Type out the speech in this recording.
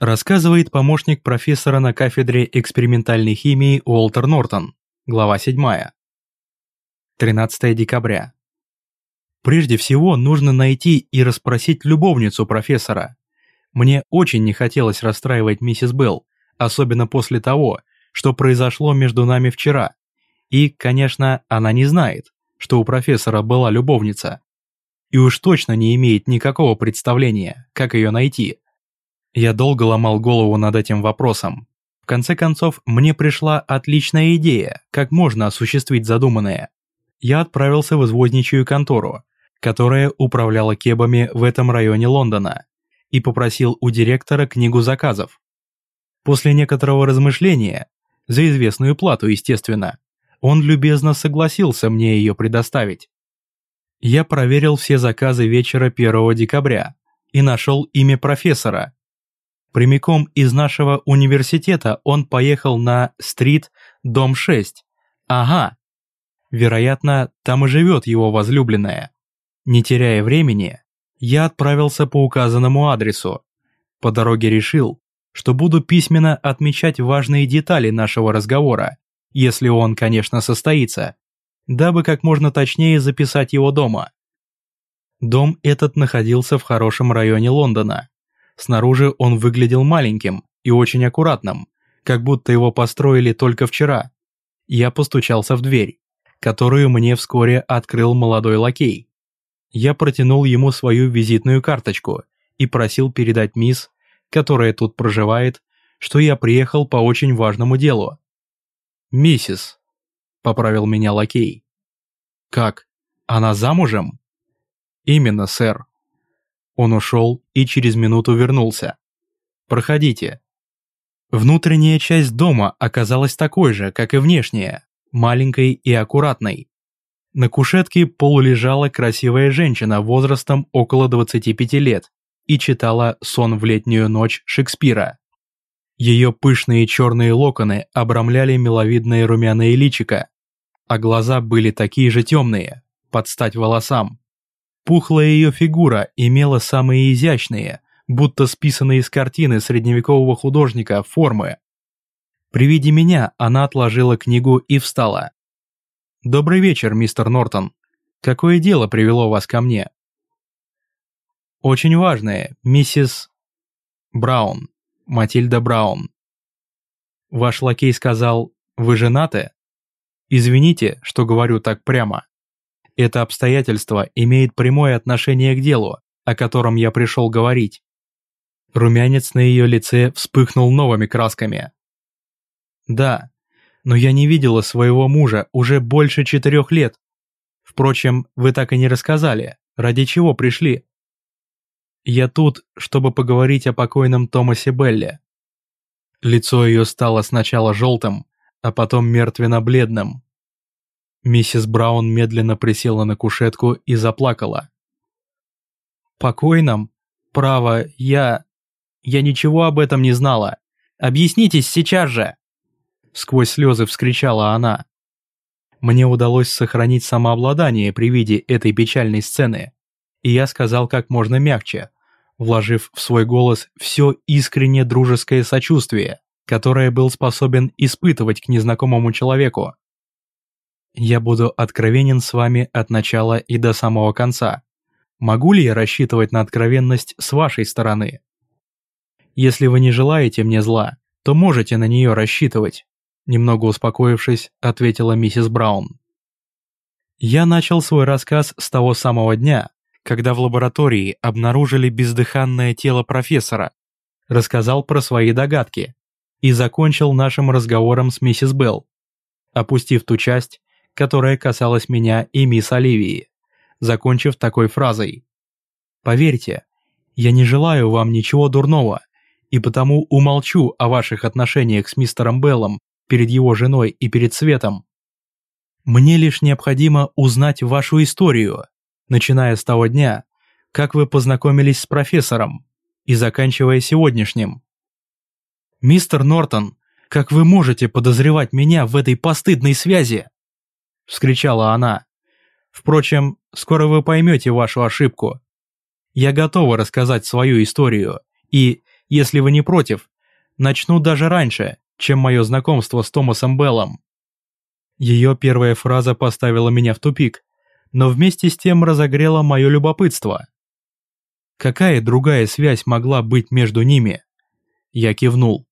Рассказывает помощник профессора на кафедре экспериментальной химии Уолтер Нортон. Глава 7. 13 декабря. Прежде всего нужно найти и расспросить любовницу профессора. Мне очень не хотелось расстраивать миссис Белл, особенно после того, что произошло между нами вчера. И, конечно, она не знает, что у профессора была любовница. И уж точно не имеет никакого представления, как ее найти. Я долго ломал голову над этим вопросом. В конце концов, мне пришла отличная идея, как можно осуществить задуманное. Я отправился в извозничью контору, которая управляла кебами в этом районе Лондона, и попросил у директора книгу заказов. После некоторого размышления, за известную плату, естественно, он любезно согласился мне ее предоставить. Я проверил все заказы вечера 1 декабря и нашел имя профессора, Прямиком из нашего университета он поехал на стрит, дом 6. Ага. Вероятно, там и живет его возлюбленная. Не теряя времени, я отправился по указанному адресу. По дороге решил, что буду письменно отмечать важные детали нашего разговора, если он, конечно, состоится, дабы как можно точнее записать его дома. Дом этот находился в хорошем районе Лондона, Снаружи он выглядел маленьким и очень аккуратным, как будто его построили только вчера. Я постучался в дверь, которую мне вскоре открыл молодой лакей. Я протянул ему свою визитную карточку и просил передать мисс, которая тут проживает, что я приехал по очень важному делу. «Миссис», — поправил меня лакей. «Как? Она замужем?» «Именно, сэр», он ушел и через минуту вернулся. «Проходите». Внутренняя часть дома оказалась такой же, как и внешняя, маленькой и аккуратной. На кушетке полулежала красивая женщина возрастом около 25 лет и читала «Сон в летнюю ночь» Шекспира. Ее пышные черные локоны обрамляли миловидное румяное личико, а глаза были такие же темные, под стать волосам. Пухлая ее фигура имела самые изящные, будто списанные из картины средневекового художника, формы. При виде меня она отложила книгу и встала. «Добрый вечер, мистер Нортон. Какое дело привело вас ко мне?» «Очень важное, миссис...» «Браун. Матильда Браун». «Ваш лакей сказал, вы женаты?» «Извините, что говорю так прямо». Это обстоятельство имеет прямое отношение к делу, о котором я пришел говорить. Румянец на ее лице вспыхнул новыми красками. Да, но я не видела своего мужа уже больше четырех лет. Впрочем, вы так и не рассказали, ради чего пришли. Я тут, чтобы поговорить о покойном Томасе Белле. Лицо ее стало сначала желтым, а потом мертвенно-бледным. Миссис Браун медленно присела на кушетку и заплакала. «Покойном? Право, я... Я ничего об этом не знала. Объяснитесь сейчас же!» Сквозь слезы вскричала она. Мне удалось сохранить самообладание при виде этой печальной сцены, и я сказал как можно мягче, вложив в свой голос все искренне дружеское сочувствие, которое был способен испытывать к незнакомому человеку. Я буду откровенен с вами от начала и до самого конца. Могу ли я рассчитывать на откровенность с вашей стороны? Если вы не желаете мне зла, то можете на нее рассчитывать. Немного успокоившись, ответила миссис Браун. Я начал свой рассказ с того самого дня, когда в лаборатории обнаружили бездыханное тело профессора, рассказал про свои догадки и закончил нашим разговором с миссис Белл. Опустив ту часть, которая касалась меня и мисс Оливии, закончив такой фразой. «Поверьте, я не желаю вам ничего дурного, и потому умолчу о ваших отношениях с мистером Беллом перед его женой и перед Светом. Мне лишь необходимо узнать вашу историю, начиная с того дня, как вы познакомились с профессором, и заканчивая сегодняшним. Мистер Нортон, как вы можете подозревать меня в этой постыдной связи? Вскричала она. «Впрочем, скоро вы поймете вашу ошибку. Я готова рассказать свою историю, и, если вы не против, начну даже раньше, чем мое знакомство с Томасом Беллом». Ее первая фраза поставила меня в тупик, но вместе с тем разогрела мое любопытство. Какая другая связь могла быть между ними? Я кивнул.